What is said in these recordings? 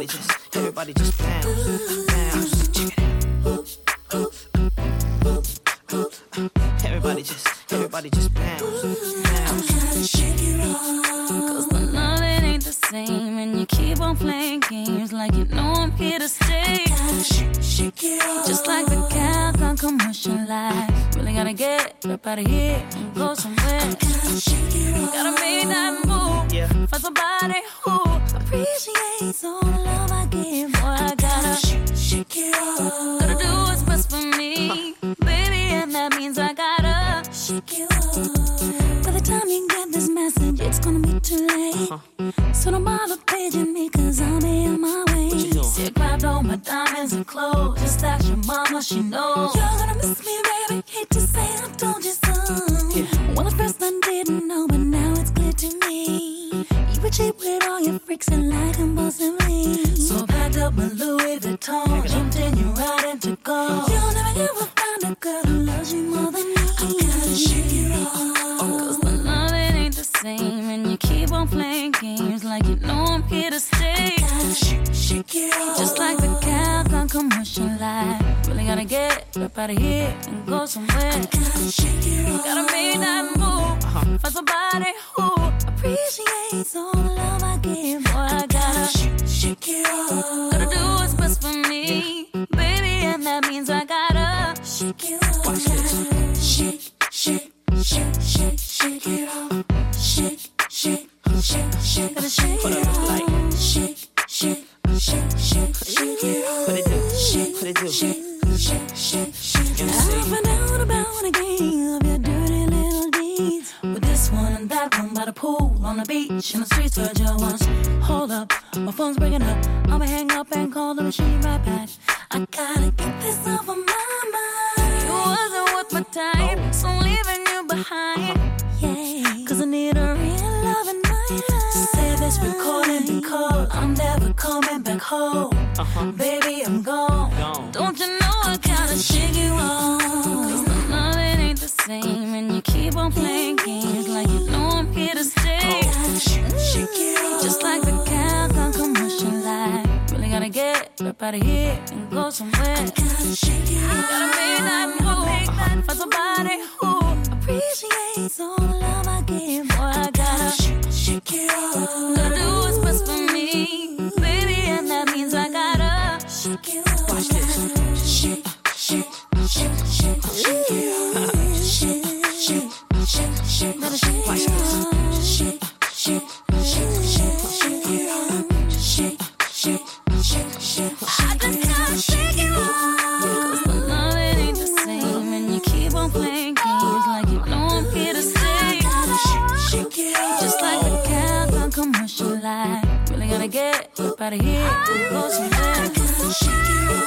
Everybody just everybody just bounce, bounce. Check it out. Everybody just, everybody just bounce, bounce. Cause the love it ain't the same. And you keep on playing games like you know I'm here to stay. Just like the Calgon commercial life. Really gotta get up out of here and go somewhere. Gotta make that move. Yeah. Find somebody who appreciates all the love I give. Boy, I gotta shake it off. Gotta do what's best for me, baby, and that means I gotta shake you off. By the time you get this message, it's gonna be too late. Uh-huh. So don't bother all your freaks and like impulsively. So I packed up my Louis Vuitton, jumped in your ride into gold. You'll never ever find a girl who loves you more than me. I gotta shake it off. Oh, Cause the love it ain't the same, and you keep on playing games like you know I'm here to stay. Shake, shake it off. Just like the Calgon commercial life. Really gotta get up out of here and go somewhere. I Gotta make that move. Uh-huh. Find somebody who appreciates all the love I give. Shake, shake, shake, shake, shake it off. Shake, shake, shake, shake, shake it off. Shake, shake, shake, shake, shake it off. Shake, shake, shake, shake, shake. MC. I found out about a gang of your dirty little deeds. With this one and that one by the pool, on the beach, in the streets where Joe was. Hold up, my phone's breaking up. I'ma hang up and call the machine right back. I gotta get this off of my mind. Behind. Yeah, cause I need a real love in my life. Say this recording because I'm never coming back home. Uh-huh. Baby, I'm gone. Gone. Don't you know I gotta shake you off? Cause the love it ain't the same. And you keep on playing games like you know I'm here to stay. Oh. Just like the Calgon commercial life. Really gotta get up out of here and go somewhere. I Gotta make shake. Gotta do what's best for me, baby, and that means I gotta shake it. Watch this. Shake, shake, shake, shake, shake it. Shake, shake, shake, shake, shake this. Shake, shake, shake, get up out of here go somewhere.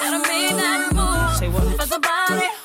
Gotta make that move. Say what? Find somebody